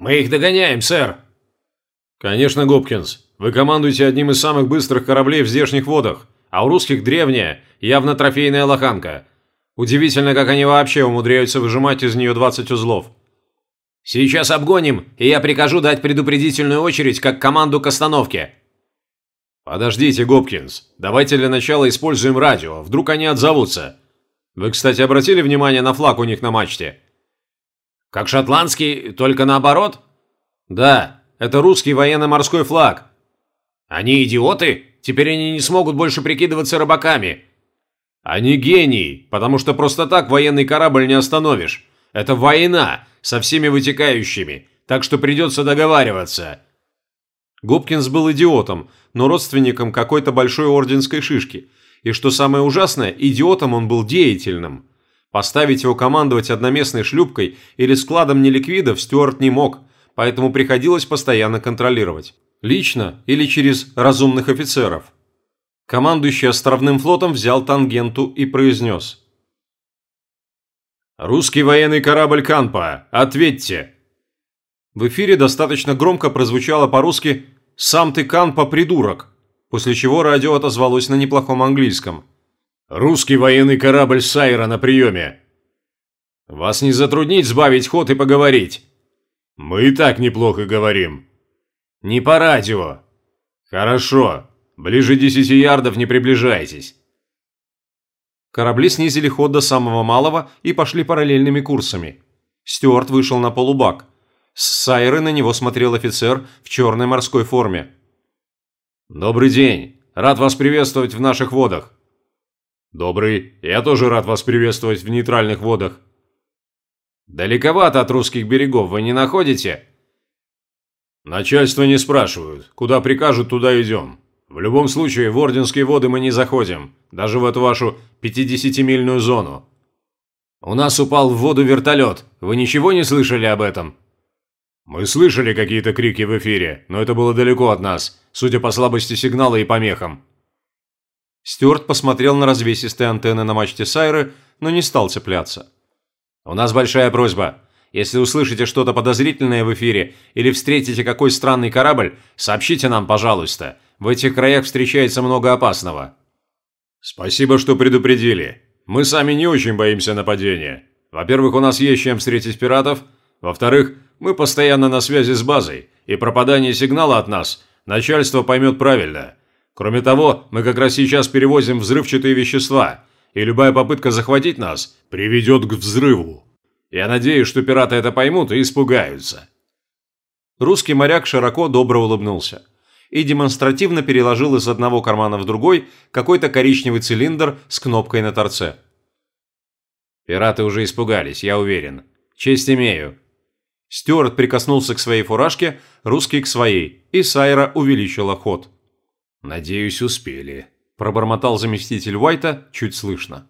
«Мы их догоняем, сэр!» «Конечно, Гопкинс. Вы командуете одним из самых быстрых кораблей в здешних водах, а у русских древняя, явно трофейная лоханка. Удивительно, как они вообще умудряются выжимать из нее 20 узлов». «Сейчас обгоним, и я прикажу дать предупредительную очередь как команду к остановке». «Подождите, Гопкинс. Давайте для начала используем радио, вдруг они отзовутся. Вы, кстати, обратили внимание на флаг у них на мачте?» «Как шотландский, только наоборот?» «Да, это русский военно-морской флаг». «Они идиоты? Теперь они не смогут больше прикидываться рыбаками». «Они гении, потому что просто так военный корабль не остановишь. Это война со всеми вытекающими, так что придется договариваться». Гопкинс был идиотом, но родственником какой-то большой орденской шишки. И что самое ужасное, идиотом он был деятельным. Поставить его командовать одноместной шлюпкой или складом неликвидов Стюарт не мог, поэтому приходилось постоянно контролировать. Лично или через разумных офицеров. Командующий островным флотом взял тангенту и произнес. «Русский военный корабль Канпа, ответьте!» В эфире достаточно громко прозвучало по-русски «Сам ты Канпа, придурок!», после чего радио отозвалось на неплохом английском. «Русский военный корабль Сайра на приеме!» «Вас не затруднить сбавить ход и поговорить?» «Мы и так неплохо говорим». «Не по радио». «Хорошо. Ближе десяти ярдов не приближайтесь». Корабли снизили ход до самого малого и пошли параллельными курсами. Стюарт вышел на полубак. С Сайры на него смотрел офицер в черной морской форме. «Добрый день. Рад вас приветствовать в наших водах». «Добрый. Я тоже рад вас приветствовать в нейтральных водах». «Далековато от русских берегов вы не находите?» «Начальство не спрашивают. Куда прикажут, туда идем. В любом случае, в Орденские воды мы не заходим, даже в эту вашу 50-мильную зону». «У нас упал в воду вертолет. Вы ничего не слышали об этом?» «Мы слышали какие-то крики в эфире, но это было далеко от нас, судя по слабости сигнала и помехам». Стюарт посмотрел на развесистые антенны на мачте Сайры, но не стал цепляться. «У нас большая просьба. Если услышите что-то подозрительное в эфире или встретите какой странный корабль, сообщите нам, пожалуйста. В этих краях встречается много опасного». «Спасибо, что предупредили. Мы сами не очень боимся нападения. Во-первых, у нас есть чем встретить пиратов. Во-вторых, мы постоянно на связи с базой, и пропадание сигнала от нас начальство поймет правильно. Кроме того, мы как раз сейчас перевозим взрывчатые вещества, и любая попытка захватить нас приведет к взрыву. Я надеюсь, что пираты это поймут и испугаются». Русский моряк широко добро улыбнулся и демонстративно переложил из одного кармана в другой какой-то коричневый цилиндр с кнопкой на торце. «Пираты уже испугались, я уверен. Честь имею. Стюарт прикоснулся к своей фуражке, русский к своей, и Сайра увеличила ход. «Надеюсь, успели», – пробормотал заместитель Уайта чуть слышно.